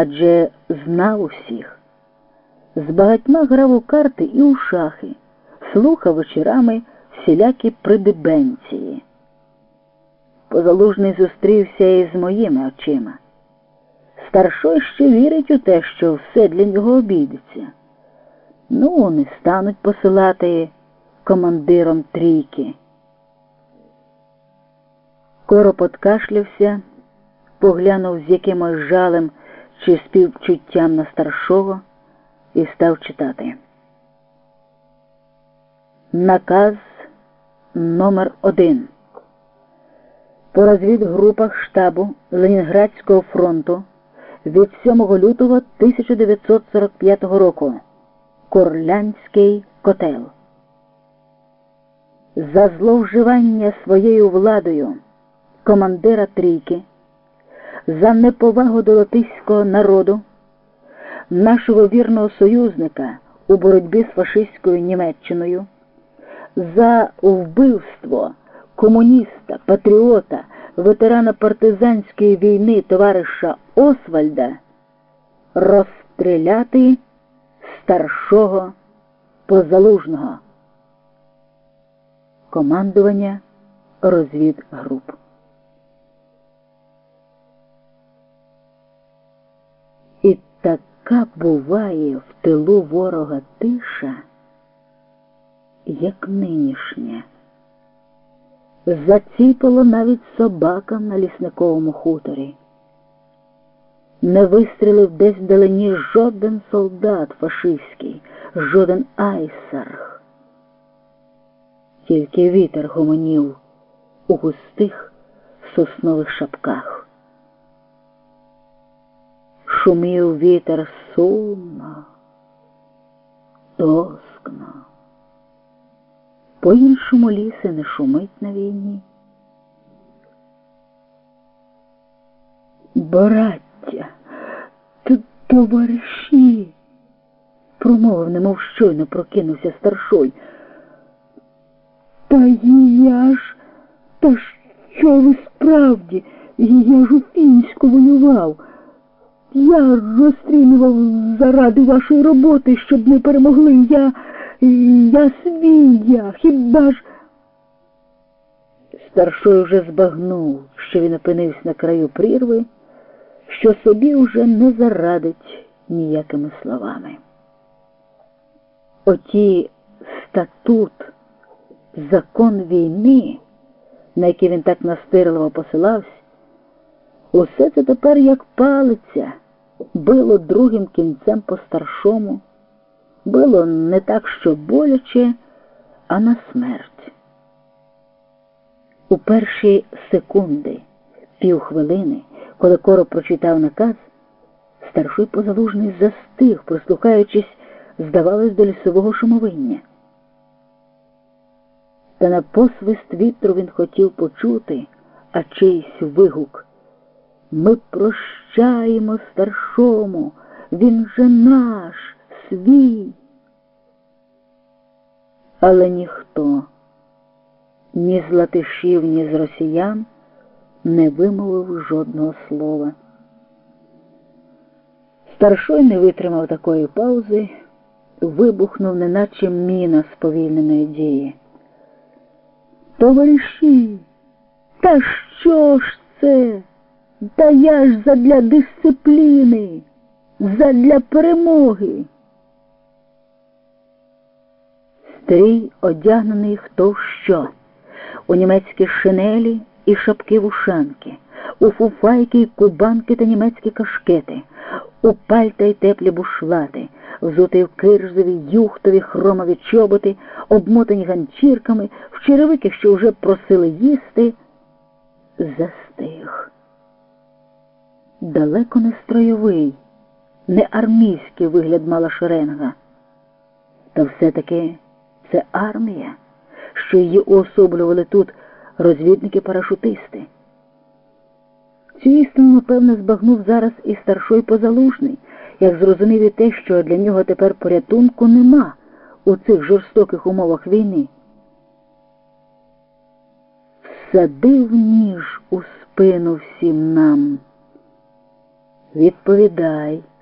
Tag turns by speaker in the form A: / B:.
A: адже знав усіх. З багатьма грав у карти і у шахи, слухав вечорами всілякі придибенції. Позалужний зустрівся із моїми очима. Старшой ще вірить у те, що все для нього обійдеться. Ну, не стануть посилати командиром трійки. Коро подкашлявся, поглянув з якимось жалем чи співчуттям на старшого і став читати. Наказ номер один. По розвідгрупах штабу Ленінградського фронту від 7 лютого 1945 року. Корлянський котел. За зловживання своєю владою командира трійки, за неповагу до латиського народу, нашого вірного союзника у боротьбі з фашистською Німеччиною, за вбивство комуніста, патріота, ветерана партизанської війни товариша Освальда розстріляти старшого позалужного. Командування розвідгруп. Така буває в тилу ворога тиша, як нинішня. Заціпало навіть собакам на лісниковому хуторі. Не вистрілив десь вдалині жоден солдат фашистський, жоден айсарх. Тільки вітер гомонів у густих соснових шапках. Шумів вітер сумно, тоскно. По іншому ліси не шумить на війні. Браття, товариші, промовив, немов щойно прокинувся старшой. Та я ж, та що ви справді? Я ж у Фінську воював. Я розстрілював заради вашої роботи, щоб ми перемогли. Я, я свій я, хіба ж. Старшой уже збагнув, що він опинився на краю прірви, що собі уже не зарадить ніякими словами. Оті статут, закон війни, на який він так настирливо посилався, усе це тепер як палиця, било другим кінцем по старшому, било не так, що боляче, а на смерть. У перші секунди, півхвилини, коли Коро прочитав наказ, старший позалужний застиг, прислухаючись, здавалось, до лісового шумовиння. Та на посвист вітру він хотів почути, а чийсь вигук. Ми прощаємо старшому, він же наш, свій. Але ніхто, ні з латишів, ні з росіян не вимовив жодного слова. Старшой не витримав такої паузи, вибухнув, неначе міна сповільненої дії. Товариші, та що ж це? Та я ж задля дисципліни, задля перемоги. Стрій одягнений хто що, у німецькі шинелі і шапки вушанки, у фуфайки й кубанки та німецькі кашкети, у пальта й теплі бушлати, взутий в киржеві, юхтові, хромові чоботи, обмотані ганчірками, в черевики, що вже просили їсти, застиг. Далеко не строєвий, не армійський вигляд мала шеренга. Та все-таки це армія, що її уособлювали тут розвідники-парашутисти. Цю істину, напевно, збагнув зараз і старшой позалужний, як зрозумів і те, що для нього тепер порятунку нема у цих жорстоких умовах війни. Всадив ніж у спину всім нам. Відповідай.